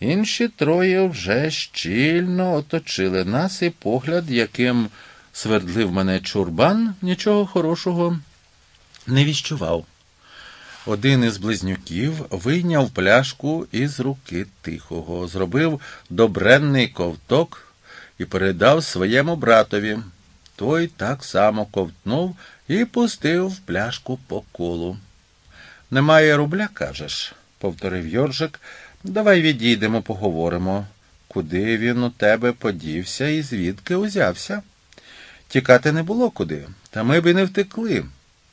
Інші троє вже щільно оточили нас, і погляд, яким свердлив мене чурбан, нічого хорошого не віщував. Один із близнюків вийняв пляшку із руки тихого, зробив добренний ковток і передав своєму братові. Той так само ковтнув і пустив пляшку по колу. Немає рубля, кажеш, повторив Йоржик. Давай відійдемо, поговоримо. Куди він у тебе подівся і звідки узявся? Тікати не було куди, та ми б і не втекли.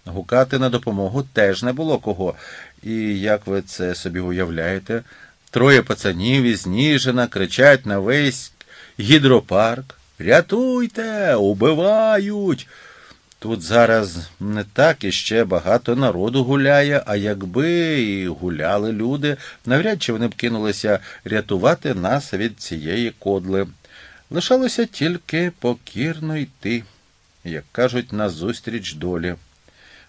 Гукати на допомогу теж не було кого. І як ви це собі уявляєте, троє пацанів із Ніжина кричать на весь гідропарк. Рятуйте, убивають. Тут зараз не так іще багато народу гуляє, а якби і гуляли люди, навряд чи вони б кинулися рятувати нас від цієї кодли. Лишалося тільки покірно йти, як кажуть, назустріч долі.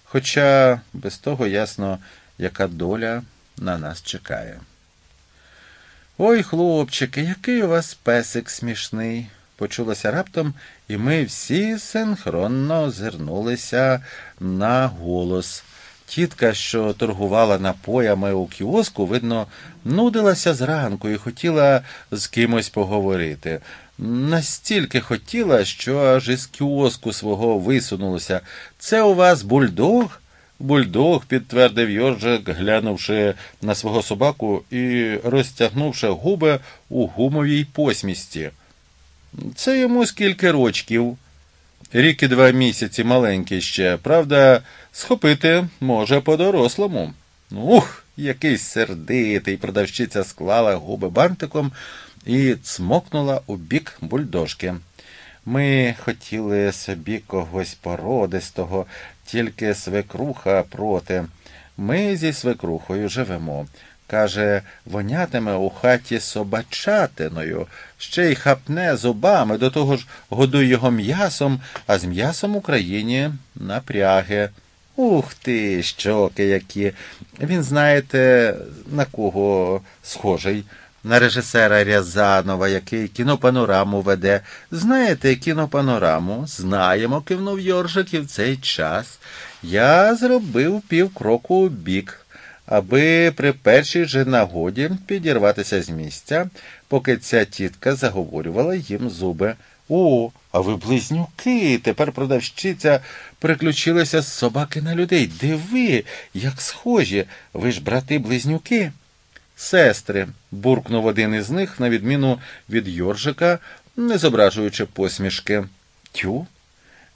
Хоча без того ясно, яка доля на нас чекає. Ой, хлопчики, який у вас песик смішний, почулося раптом, і ми всі синхронно озирнулися на голос. Тітка, що торгувала напоями у кіоску, видно, нудилася зранку і хотіла з кимось поговорити. Настільки хотіла, що аж із кіоску свого висунулося. Це у вас бульдог? Бульдог, підтвердив Йоржик, глянувши на свого собаку і розтягнувши губи у гумовій посмісті. Це йому скільки рочків. Рік і два місяці маленький ще, правда, схопити може по-дорослому. Ух, який сердитий продавщиця склала губи бантиком і цмокнула у бік бульдожки. Ми хотіли собі когось породистого, тільки свекруха проти. Ми зі свекрухою живемо. Каже, вонятиме у хаті собачатиною, ще й хапне зубами, до того ж годуй його м'ясом, а з м'ясом Україні напряги. Ух ти, щоки які. Він, знаєте, на кого схожий? На режисера Рязанова, який кінопанораму веде. Знаєте кінопанораму? Знаємо, кивнув Йоржик, і в цей час я зробив півкроку у бік аби при першій же нагоді підірватися з місця, поки ця тітка заговорювала їм зуби. О, а ви близнюки. Тепер продавщиця приключилася з собаки на людей. Диви, як схожі. Ви ж брати близнюки. Сестри, буркнув один із них, на відміну від Йоржика, не зображуючи посмішки. Тю?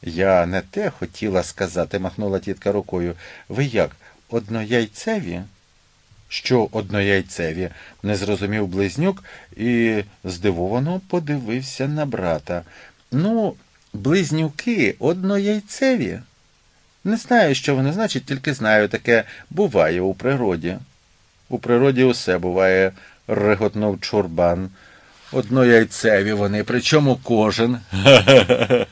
Я не те хотіла сказати, махнула тітка рукою. Ви як? Однояйцеві? Що однояйцеві? не зрозумів близнюк і здивовано подивився на брата. Ну, близнюки однояйцеві? Не знаю, що вони значать, тільки знаю, таке буває у природі. У природі усе буває, реготнув чурбан. Однояйцеві вони, причому кожен.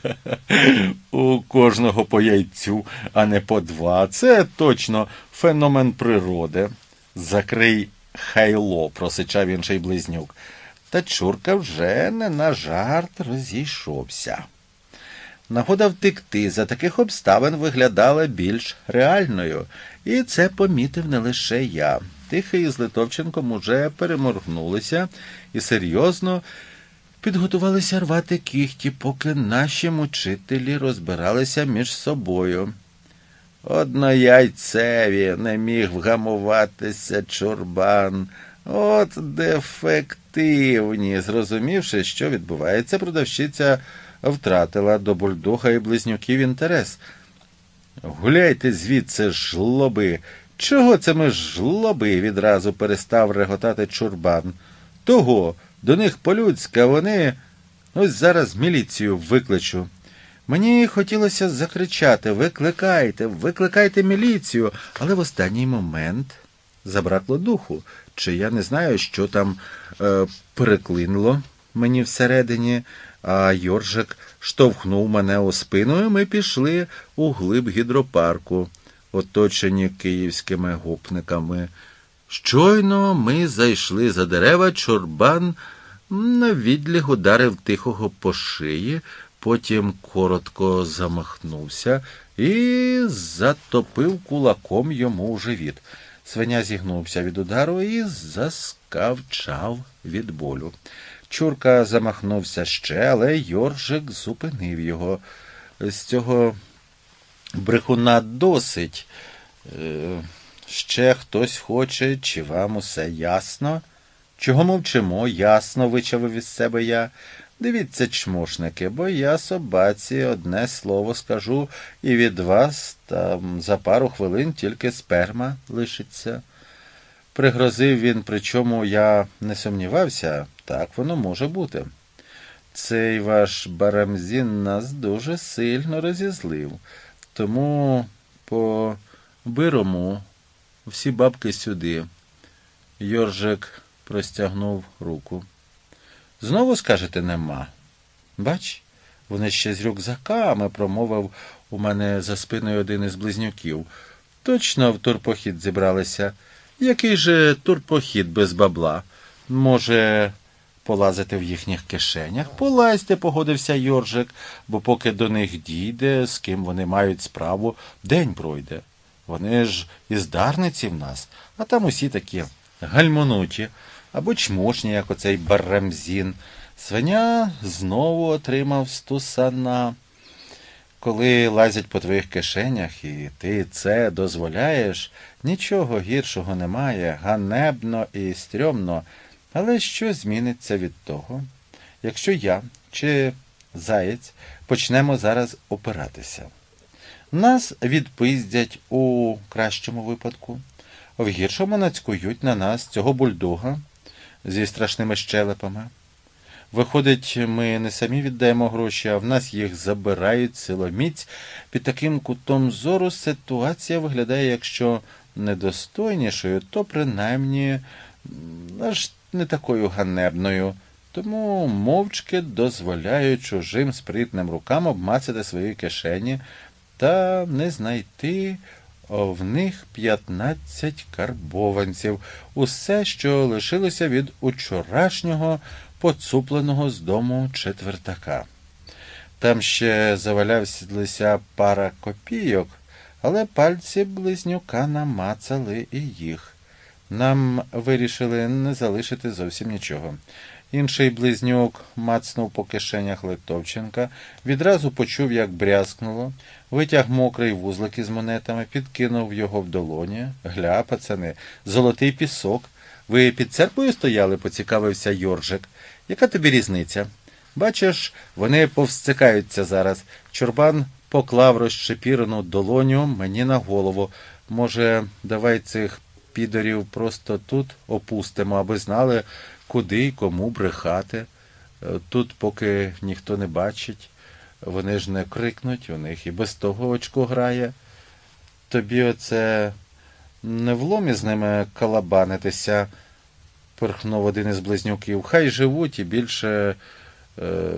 У кожного по яйцю, а не по два. Це точно феномен природи. Закрий хайло, просичав інший близнюк. Та Чурка вже не на жарт розійшовся. Нагода втекти за таких обставин виглядала більш реальною, і це помітив не лише я. Тихий з Литовченком уже переморгнулися і серйозно підготувалися рвати кіхті, поки наші мучителі розбиралися між собою. Однояйцеві не міг вгамуватися чурбан. От дефективні. Зрозумівши, що відбувається, продавщиця втратила до бульдога і близнюків інтерес. Гуляйте звідси, жлоби. Чого це ми жлоби? відразу перестав реготати чурбан. Того, до них по-людськи, вони ось зараз міліцію викличу. Мені хотілося закричати Викликайте, викликайте міліцію, але в останній момент забракло духу, чи я не знаю, що там е, переклинило мені всередині, а Йоржик штовхнув мене у спину, і ми пішли у глиб гідропарку, оточені київськими гопниками. Щойно ми зайшли за дерева, чорбан на відліг ударив тихого по шиї, потім коротко замахнувся і затопив кулаком йому в живіт. Свиня зігнувся від удару і заскавчав від болю. Чурка замахнувся ще, але Йоржик зупинив його. З цього брехуна досить. Е, ще хтось хоче, чи вам усе ясно? Чого мовчимо? Ясно вичавив із себе я. Дивіться, чмошники, бо я собаці одне слово скажу, і від вас там за пару хвилин тільки сперма лишиться. Пригрозив він, причому я не сумнівався, так воно може бути. Цей ваш Барамзін нас дуже сильно розізлив, тому по бирому всі бабки сюди. Йоржик простягнув руку. Знову скажете нема. Бач, вони ще з рюкзаками, промовив у мене за спиною один із близнюків. Точно в турпохід зібралися. Який же турпохід без бабла? Може, полазити в їхніх кишенях? Полазьте, погодився Йоржик, бо поки до них дійде, з ким вони мають справу, день пройде. Вони ж із дарниці в нас, а там усі такі гальмонуті або чмошні, як оцей Барамзін. Свиня знову отримав стусана. Коли лазять по твоїх кишенях, і ти це дозволяєш, нічого гіршого немає, ганебно і стрьомно, але що зміниться від того, якщо я чи заєць почнемо зараз опиратися? Нас відпиздять у кращому випадку, в гіршому нацькують на нас цього бульдога зі страшними щелепами. Виходить, ми не самі віддаємо гроші, а в нас їх забирають силоміць. Під таким кутом зору ситуація виглядає, якщо недостойнішою, то принаймні аж не такою ганебною. Тому мовчки дозволяю чужим спритним рукам обмацати свої кишені та не знайти в них п'ятнадцять карбованців, усе, що лишилося від учорашнього поцупленого з дому четвертака. Там ще завалявся пара копійок, але пальці близнюка намацали і їх. Нам вирішили не залишити зовсім нічого. Інший близнюк мацнув по кишенях Литовченка, відразу почув, як брязкнуло, витяг мокрий вузлик із монетами, підкинув його в долоні. Гля, пацани, золотий пісок. Ви під церквою стояли, поцікавився Йоржик. Яка тобі різниця? Бачиш, вони повсцикаються зараз. Чорбан поклав розчепірену долоню мені на голову. Може, давай цих підорів просто тут опустимо, аби знали, куди й кому брехати. Е, тут, поки ніхто не бачить, вони ж не крикнуть, у них і без того очко грає. Тобі оце не вломі з ними калабанитися, перхнув один із близнюків. Хай живуть і більше е,